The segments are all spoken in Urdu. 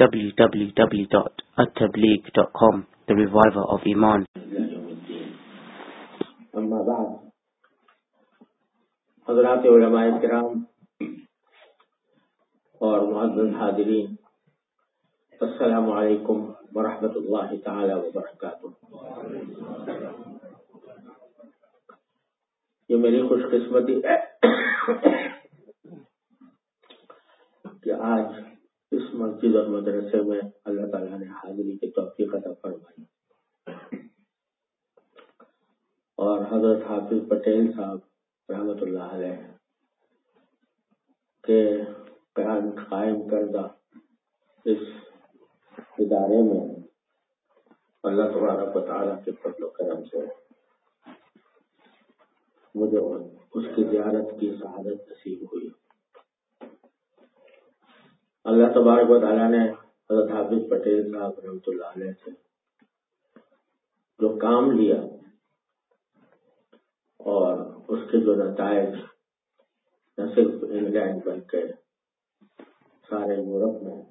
www.attableek.com The Reviver of Iman. أما بعد حضرات علماء کرام اور معزز السلام علیکم ورحمۃ اللہ تعالی وبرکاتہ. یہ میری خوش قسمتی ہے کہ آج اس مسجد اور مدرسے میں اللہ تعالیٰ نے حاضری کی توفیق عطا فرمائی۔ اور حضرت حافظ پٹیل صاحب رحمت اللہ علیہ کے قائم کردہ اس ادارے میں اللہ تبارک و تعالیٰ کے فضل و کرم سے مجھے اس کی زیارت کی سعادت نصیب ہوئی۔ اللہ تبارک و تعالیٰ نے حضرت حافظ پٹیل صاحب رحمۃ اللہ علیہ سے جو کام لیا اور اس کے جو نتائج نہ صرف انگلینڈ بلکہ سارے یورپ میں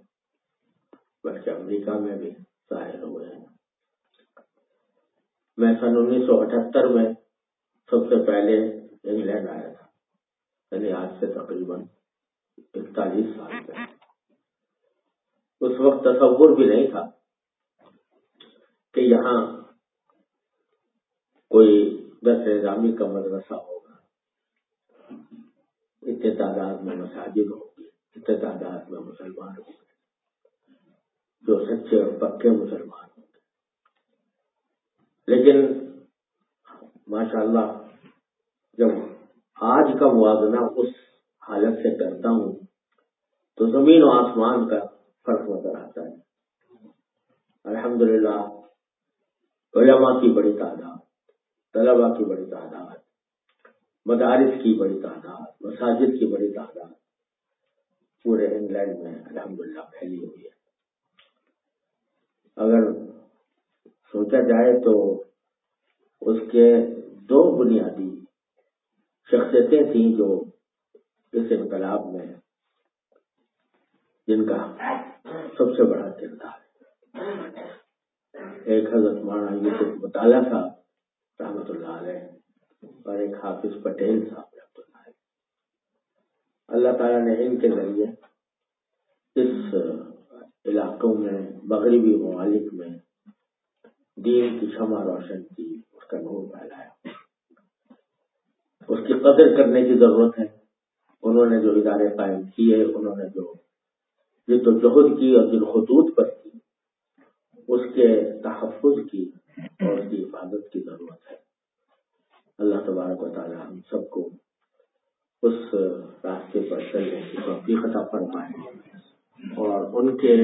بلکہ امریکہ میں بھی ظاہر ہوئے ہیں۔ میں سن انیس سو اٹھہتر میں سب سے پہلے انگلینڈ آیا تھا یعنی آج سے تقریباً اکتالیس سال پہلے۔ اس وقت تصور بھی نہیں تھا کہ یہاں کوئی دس نظامی کا مدرسہ ہوگا۔ اتنے تعداد میں مساجد ہوگی اتنے تعداد میں مسلمان ہوں گے، جو سچے اور پکے مسلمان ہوں گے۔ لیکن ماشاء اللہ جب آج کا موازنہ اس حالت سے کرتا ہوں تو زمین و آسمان کا فرق نظر آتا ہے۔ الحمد للہ علماء کی بڑی تعداد طلبا کی بڑی تعداد، مدارس کی بڑی تعداد، مساجد کی بڑی تعداد، پورے انگلینڈ میں الحمد للہ پھیلی ہوئی ہے۔ اگر سوچا جائے تو اس کے دو بنیادی شخصیتیں تھیں جو اس انقلاب میں جن کا سب سے بڑا کردار ایک حضرت مانا یوسف مطالعہ صاحب رحمت اللہ علیہ اور ایک حافظ پٹیل صاحب رحمت اللہ علیہ۔ اللہ تعالیٰ نے ان کے ذریعے اس علاقوں میں، مغربی ممالک میں دین کی شمع روشن کی، اس کا نور پھیلایا۔ اس کی قدر کرنے کی ضرورت ہے۔ انہوں نے جو ادارے قائم کیے، انہوں نے جو جد جہد کی اور جن خطوط پر کی۔ اس کے تحفظ کی اور اس کی حفاظت کی ضرورت ہے۔ اللہ تبارک و تعالی ہم سب کو اس راستے پر چلنے کی توفیق عطا فرمائے اور ان کے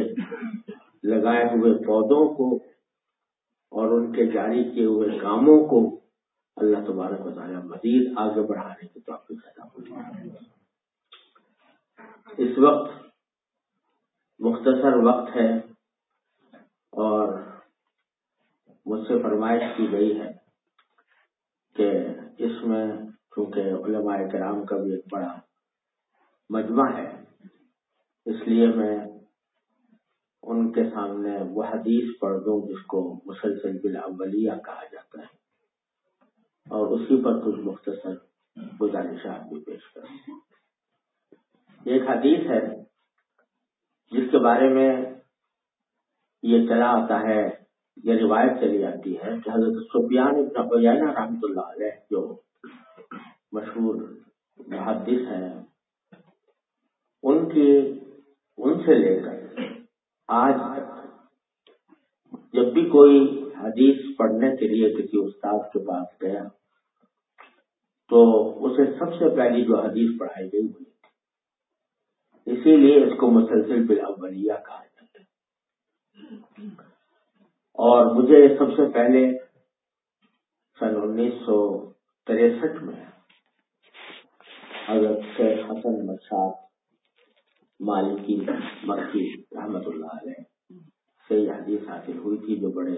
لگائے ہوئے پودوں کو اور ان کے جاری کیے ہوئے کاموں کو اللہ تبارک و تعالی مزید آگے بڑھانے کی توفیق عطا فرمائے۔ اس وقت مختصر وقت ہے اور مجھ سے فرمائش کی گئی ہے کہ اس میں چونکہ علماء کرام کا بھی ایک بڑا مجمع ہے، اس لیے میں ان کے سامنے وہ حدیث پڑھ دوں جس کو مسلسل بلاولیہ کہا جاتا ہے۔ اور اسی پر کچھ مختصر گزارشات بھی پیش کروں۔ ایک حدیث ہے جس کے بارے میں یہ چلا آتا ہے یہ روایت چلی آتی ہے، کہ حضرت سفیان ابن عیینہ رحمۃ اللہ علیہ جو مشہور محدث ہیں، ان کی ان سے لے کر آج جب بھی کوئی حدیث پڑھنے کے لیے کسی استاد کے پاس گیا، تو اسے سب سے پہلی جو حدیث پڑھائی گئی ہوئی۔ اسی لیے اس کو مسلسل بلاولیہ کہا جاتا ہے۔ اور مجھے سب سے پہلے سن انیس سو تریسٹھ میں حضرت شیخ حسن مشاد مالکی مکی رحمت اللہ علیہ سے یہ حدیث حاصل ہوئی تھی جو بڑے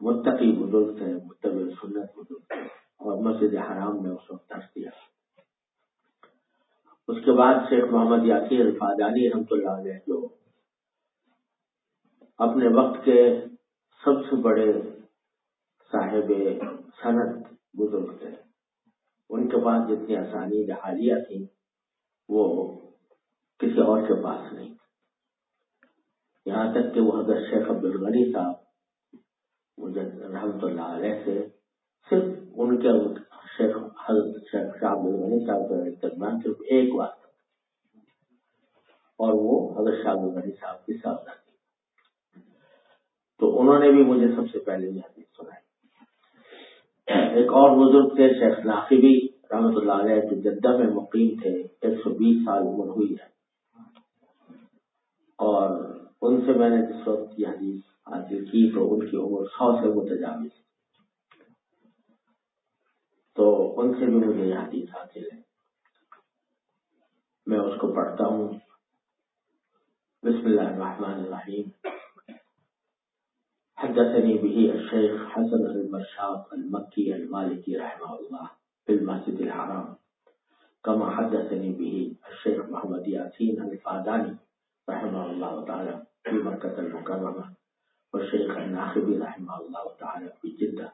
متقی بزرگ تھے متبر سنت بزرگ تھے اور مسجد حرام میں اس وقت دیا اس کے بعد شیخ محمد یاسیر الفادانی رحمۃ اللہ علیہ جو اپنے وقت کے سب سے بڑے صاحب صنعت بزرگ تھے۔ ان کے پاس جتنی آسانی جہازیاں تھیں، وہ کسی اور کے پاس نہیں۔ یہاں تک کہ وہ حضرت شیخ عبد الغنی صاحب رحمت اللہ علیہ سے صرف ان کے شیخ حضرت شیخ شاہ عبد الغنی صاحب کا درمیان صرف ایک بات اور وہ حضرت شاہ عبد الغنی صاحب کی سابقہ تھی تو انہوں نے بھی مجھے سب سے پہلے یہ حدیث سنائی ایک اور بزرگ تھے شیخ ناقبی رحمت اللہ علیہ جو جدہ میں مقیم تھے ایک سو بیس سال عمر ہوئی ہے اور ان سے میں نے جس وقت یہ حدیث حاصل کی تو ان کی عمر سو سے متجاوز ان سے بھی مجھے یہ حدیث حاصل ہے میں اس کو پڑھتا ہوں بسم اللہ الرحمن الرحیم حدثني به الشيخ حسن المرشاق المكي المالكي رحمه الله في المسجد الحرام كما حدثني به الشيخ محمد ياسين الفاداني رحمه الله تعالى في مكة المكرمة والشيخ الناخبي رحمه الله تعالى في جدة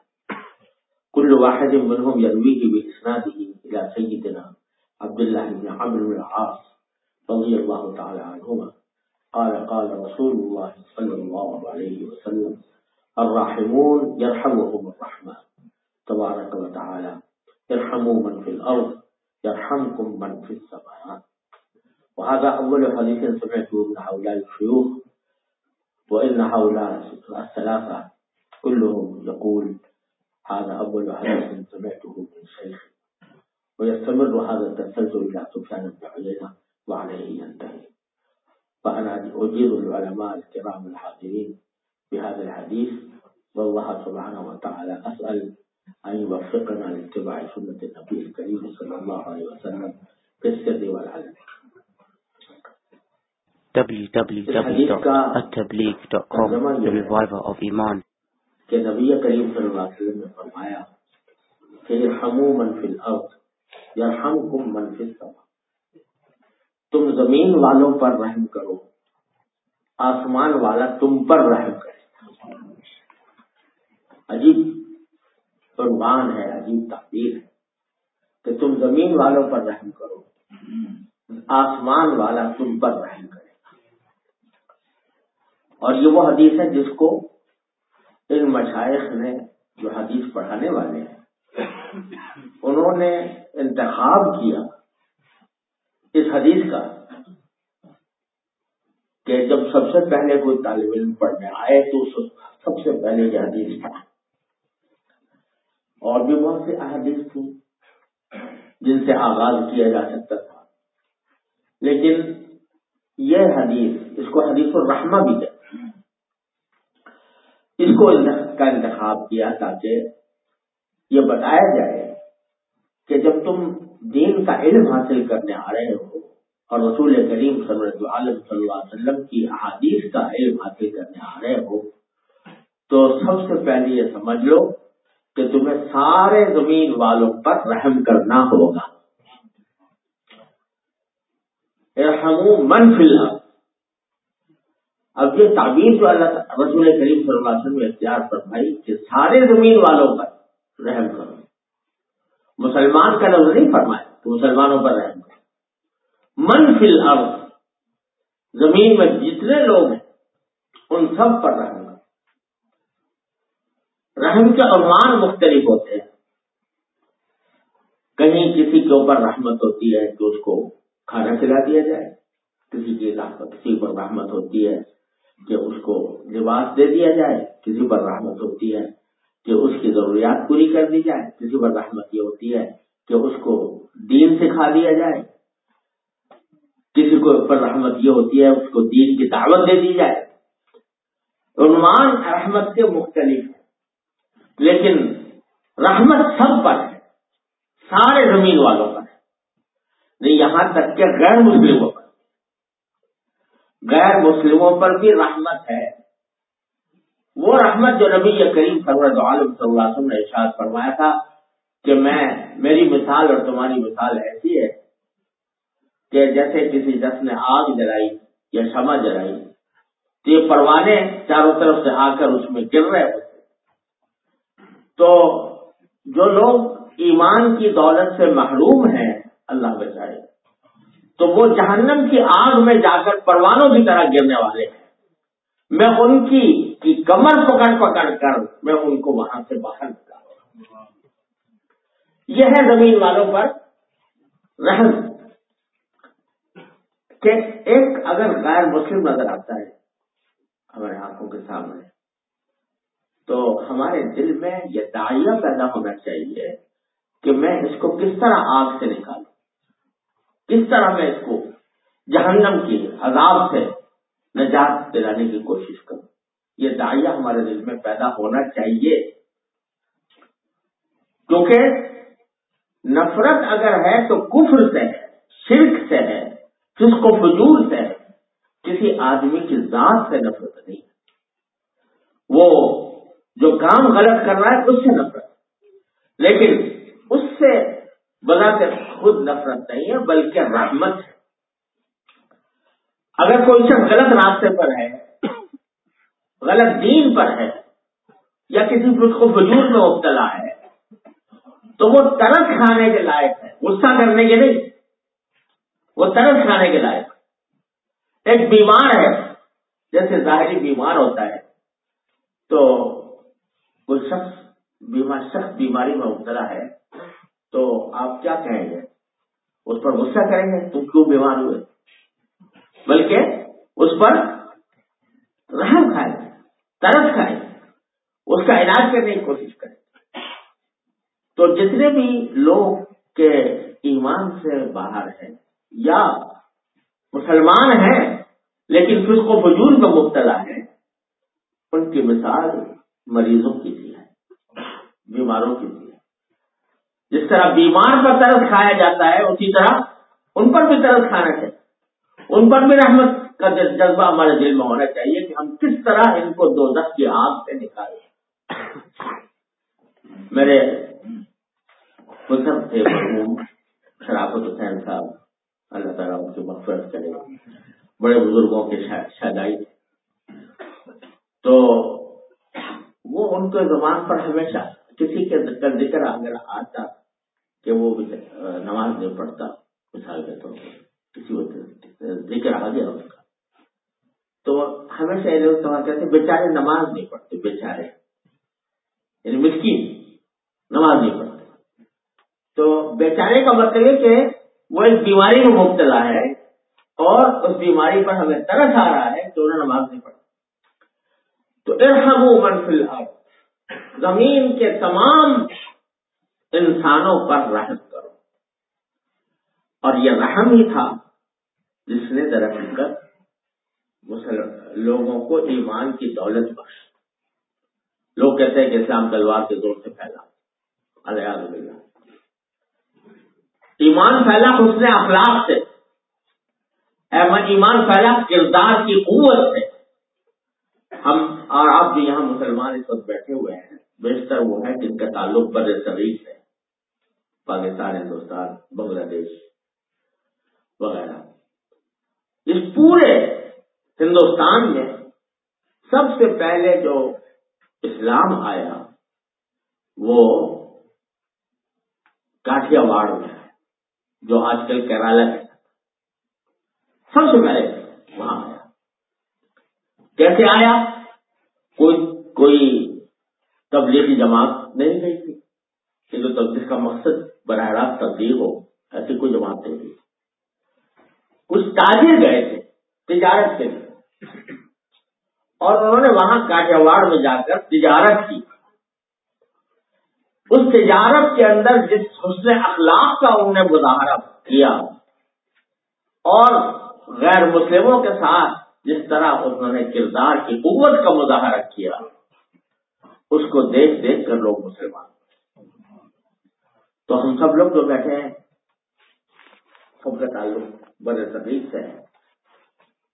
كل واحد منهم يرويه بإسناده إلى سيدنا عبد الله بن عمرو بن العاص رضي الله تعالى عنهما. قال قال رسول الله صلى الله عليه وسلم الراحمون يرحمهم الرحمن تبارك وتعالى ارحموا من في الأرض يرحمكم من في السماء. وهذا أول حديث سمعته من هؤلاء الشيوخ وإن هؤلاء الثلاثة كلهم يقول هذا أول حديث سمعته من شيخ. ويستمر هذا التسلسل إلى سفيان بن عيينة وعليه ينتهي. فأنا أجير العلماء الكرام الحاضرين بهذا الحديث والله سبحانه وتعالى أسأل أن يوفقنا لاتباع سنة النبي الكريم صلى الله عليه وسلم في السر والعلم. www.attableek.com The Reviver of Iman. کہ نبی کریم صلی اللہ علیہ وسلم نے فرمایا کہ من فی الارض یرحمکم من فی السماء۔ تم زمین والوں پر رحم کرو، آسمان والا تم پر رحم کرے۔ عجیب قربان ہے، عجیب تعبیر ہے کہ تم زمین والوں پر رحم کرو، آسمان والا تم پر رحم کرے۔ اور یہ وہ حدیث ہے جس کو ان مشائق نے جو حدیث پڑھانے والے ہیں، انہوں نے انتخاب کیا اس حدیث کا کہ جب سب سے پہلے کوئی طالب علم پڑھنے آئے تو سب سے پہلے یہ حدیث تھا اور بھی بہت سی احادیث تھی جن سے آغاز کیا جا سکتا تھا۔ لیکن یہ حدیث، اس کو حدیث الرحمہ بھی کہتے اس کو کا انتخاب کیا تاکہ یہ بتایا جائے کہ جب تم دین کا علم حاصل کرنے آ رہے ہو اور رسول کریم صلی اللہ علیہ وسلم کی احادیث کا علم حاصل کرنے آ رہے ہو، تو سب سے پہلے یہ سمجھ لو کہ تمہیں سارے زمین والوں پر رحم کرنا ہوگا۔ من فی الحال اب یہ تعبیر جو اللہ رسول کریم صلی اللہ علیہ وسلم اختیار فرمائی کہ سارے زمین والوں پر رحم کرو۔ مسلمان کا لفظ نہیں فرمایا کہ مسلمانوں پر رحم کرو۔ من فی الارض، زمین میں جتنے لوگ ہیں، ان سب پر رحم کرو۔ رحم کے عنوان مختلف ہوتے ہیں۔ کہیں کسی کے اوپر رحمت ہوتی ہے کہ اس کو کھانا کھلا دیا جائے، کسی کی کسی پر رحمت ہوتی ہے کہ اس کو لباس دے دیا جائے، کسی پر رحمت ہوتی ہے، کہ اس کی ضروریات پوری کر دی جائے، کسی پر رحمت یہ ہوتی ہے کہ اس کو دین سکھا دیا جائے۔ کسی کو پر رحمت یہ ہوتی ہے، اس کو دین کی دعوت دے دی جائے۔ عنوان رحمت کے مختلف ہیں، لیکن رحمت سب پر ہے، سارے زمین والوں پر ہے۔ نہیں، یہاں تک کہ غیر مسلموں پر۔ غیر مسلموں پر بھی رحمت ہے۔ وہ رحمت جو نبی کریم سرور عالم صلی اللہ علیہ وسلم نے ارشاد فرمایا تھا کہ میں، میری مثال اور تمہاری مثال ایسی ہے کہ جیسے کسی شخص نے آگ جلائی یا شمع جلائی تو یہ پروانے چاروں طرف سے آ کر اس میں گر رہے ہوتے تو جو لوگ ایمان کی دولت سے محروم ہیں، اللہ بچائے۔ تو وہ جہنم کی آگ میں جا کر پروانوں کی طرح گرنے والے ہیں۔ میں ان کی کمر پکڑ پکڑ کر میں ان کو وہاں سے باہر نکالوں یہ ہے زمین والوں پر رحم۔ کہ ایک اگر غیر مسلم نظر آتا ہے، ہمارے آنکھوں کے سامنے، تو ہمارے دل میں یہ دائیا پیدا ہونا چاہیے کہ میں اس کو کس طرح آگ سے نکالوں۔ کس طرح میں اس کو جہنم کی عذاب سے نجات دلانے کی کوشش کروں؟ یہ دائیا ہمارے دل میں پیدا ہونا چاہیے۔ کیونکہ نفرت اگر ہے تو کفر سے ہے، شرک سے ہے جس کو فجور سے ہے۔ کسی آدمی کی ذات سے نفرت نہیں۔ وہ جو کام غلط کر رہا ہے، اس سے نفرت۔ لیکن اس سے بنا کر خود نفرت نہیں ہے، بلکہ رحمت ہے۔ اگر کوئی شخص غلط راستے پر ہے، غلط دین پر ہے، یا کسی کو فجور میں مبتلا ہے، تو وہ ترس کھانے کے لائق ہے۔ غصہ کرنے کے نہیں، وہ ترس کھانے کے لائق ایک بیمار ہے، جیسے ظاہری بیمار ہوتا ہے، تو کوئی شخص بیمار، شخص بیماری میں مبتلا ہے، تو آپ کیا کہیں گے؟ اس پر غصہ کریں گے، تم کیوں بیمار ہوئے؟ بلکہ اس پر رحم کھائے، ترس کھائے، اس کا علاج کرنے کی کوشش کریں۔ تو جتنے بھی لوگ کے ایمان سے باہر ہیں، یا مسلمان ہیں، لیکن پھر کو فجول میں مبتلا ہے ان کی مثال مریضوں کی بھی ہے، بیماروں کی بھی جس طرح بیمار پر طرف کھایا جاتا ہے، اسی طرح ان پر بھی طرف کھانا چاہیے۔ ان پر بھی رحمت کا جذبہ ہمارے دل میں ہونا چاہیے کہ ہم کس طرح ان کو دو دس کی آگ سے نکالیں۔ میرے تھے شرافت حسین صاحب، اللہ تعالیٰ ان کی مفرت کرے۔ بڑے بزرگوں کے شادائی تو وہ ان کے زبان پر ہمیشہ کسی کے ذکر اگر آتا۔ کہ وہ نماز نہیں پڑھتا، مثال کے طور پر، کسی وجہ ذکر آ گیا اس کا۔ تو ہمیشہ یہ لوگ سوال کرتے بیچارے نماز نہیں پڑھتے، بیچارے۔ یعنی مسکین، نماز نہیں پڑھتے۔ تو بیچارے کا مطلب ہے کہ وہ ایک بیماری میں مبتلا ہے اور اس بیماری پر ہمیں ترس آ رہا ہے کہ انہیں نماز نہیں پڑھتا تو ارحم من فی الارض، زمین کے تمام انسانوں پر رحم کرو۔ اور یہ رحم ہی تھا جس نے درخت لوگوں کو ایمان کی دولت بخش لوگ کہتے ہیں کہ اسلام تلوار کے زور سے پھیلا۔ اللہ ایمان پھیلا حسن اخلاق سے۔ ایمان پھیلا کردار کی قوت سے۔ ہم اور آپ بھی یہاں مسلمان اس وقت بیٹھے ہوئے ہیں۔ بیشتر وہ ہے جن کا تعلق بر صغیر سے پاکستان، ہندوستان، بنگلہ دیش وغیرہ۔ اس پورے ہندوستان میں سب سے پہلے جو اسلام آیا، وہ کاٹیا واڑ میں جو آج کل کیرالا ہے سب سے پہلے وہاں آیا۔ کیسے آیا؟ کوئی کوئی تبلیغی جماعت نہیں گئی تھی۔ کہ جو جس کا مقصد براہ راست تبدیل ہو، ایسی کوئی جماعت نہیں تھی کچھ تاجر گئے تھے، تجارت کے لیے۔ اور انہوں نے وہاں کاٹیاواڑ میں جا کر تجارت کی۔ اس تجارت کے اندر جس حسن اخلاق کا انہوں نے مظاہرہ کیا، اور غیر مسلموں کے ساتھ جس طرح انہوں نے کردار کی قوت کا مظاہرہ کیا۔ اس کو دیکھ دیکھ کر لوگ مسلمان تو ہم سب لوگ جو بیٹھے ہیں، سب کا تعلق بر صغیر سے ہے۔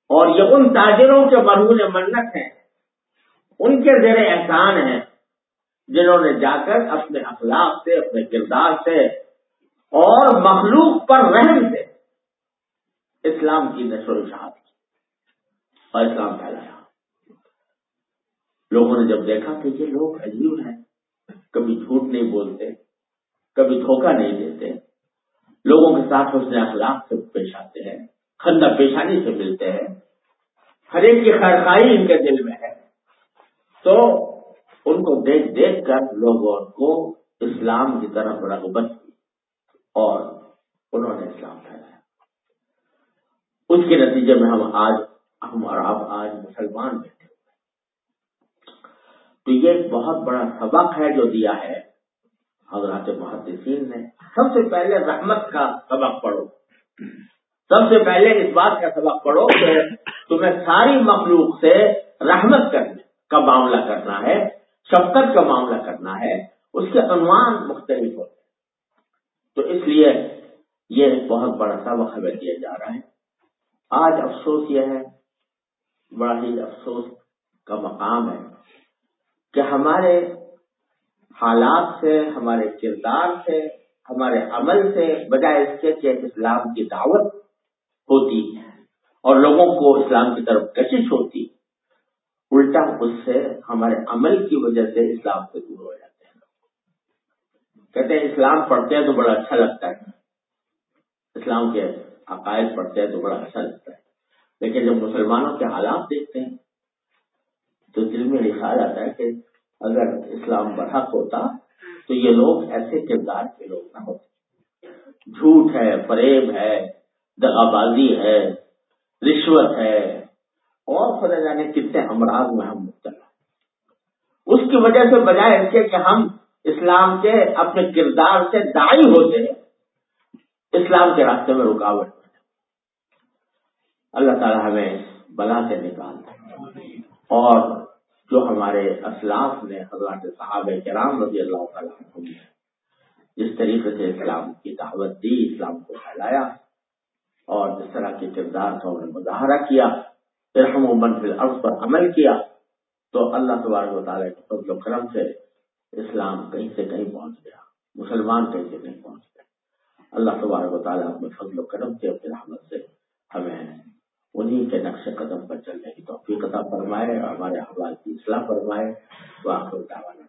اور یہ ان تاجروں کے مرحول منت ہیں، ان کے زیر احسان ہیں، جنہوں نے جا کر اپنے اخلاق سے، اپنے کردار سے اور مخلوق پر رحم سے اسلام کی نشر و اشاعت کی اور اسلام پھیلایا۔ لوگوں نے جب دیکھا کہ یہ لوگ عجیب ہیں، کبھی جھوٹ نہیں بولتے، کبھی دھوکہ نہیں دیتے، لوگوں کے ساتھ حسن اخلاق سے پیش آتے ہیں، خندہ پیشانی سے ملتے ہیں۔ ہر ایک کی خیر ان کے دل میں ہے۔ تو ان کو دیکھ دیکھ کر لوگوں کو اسلام کی طرف رغبت کی اور انہوں نے اسلام پھیلایا۔ اس کے نتیجے میں ہم آج، ہم اور آپ آج مسلمان بیٹھے ہوئے تو یہ ایک بہت بڑا سبق ہے جو دیا ہے۔ حضرات محدثین نے سب سے پہلے رحمت کا سبق پڑھو۔ سب سے پہلے اس بات کا سبق پڑھو کہ تمہیں ساری مخلوق سے رحمت کرنے کا معاملہ کرنا ہے، شفقت کا معاملہ کرنا ہے، اس کے عنوان مختلف ہوتے ہیں۔ تو اس لیے یہ بہت بڑا سبق ہمیں دیا جا رہا ہے۔ آج افسوس یہ ہے، بڑا ہی افسوس کا مقام ہے۔ کہ ہمارے حالات سے، ہمارے کردار سے، ہمارے عمل سے بجائے اس کے کہ اسلام کی دعوت ہوتی اور لوگوں کو اسلام کی طرف کشش ہوتی الٹا اس سے ہمارے عمل کی وجہ سے اسلام سے دور ہو جاتے ہیں۔ کہتے ہیں اسلام پڑھتے ہیں تو بڑا اچھا لگتا ہے۔ اسلام کے عقائد پڑھتے ہیں تو بڑا اچھا لگتا ہے۔ لیکن جب مسلمانوں کے حالات دیکھتے تو دل میں یہ خیال آتا ہے کہ اگر اسلام برحق ہوتا تو یہ لوگ ایسے کردار کے لوگ نہ ہوتے۔ جھوٹ ہے، فریب ہے، دغابازی ہے، رشوت ہے۔ اور خدا جانے کتنے امراض میں ہم مبتلا۔ اس کی وجہ سے بجائے اس کے کہ ہم اسلام کے اپنے کردار سے دائی ہوتے ہیں اسلام کے راستے میں رکاوٹ اللہ تعالیٰ ہمیں بلا سے نکال اور جو ہمارے اسلاف نے حضرات صحابہ کرام رضی اللہ تعالیٰ نے جس طریقے سے اسلام کی دعوت دی، اسلام کو پھیلایا اور جس طرح کے کردار کا انہوں نے مظاہرہ کیا رحم و منفل عرض پر عمل کیا تو اللہ تبارک و تعالیٰ کے فضل و کرم سے اسلام کہیں سے کہیں پہنچ گیا، مسلمان کہیں سے کہیں پہنچ گیا۔ اللہ تبارک و تعالیٰ اپنے فضل و کرم سے اپنے رحمت سے ہمیں انہیں کے نقش قدم پر چلنے کی توفیق عطا فرمائے اور ہمارے حوال کی اصلاح فرمائے۔ وہ آخر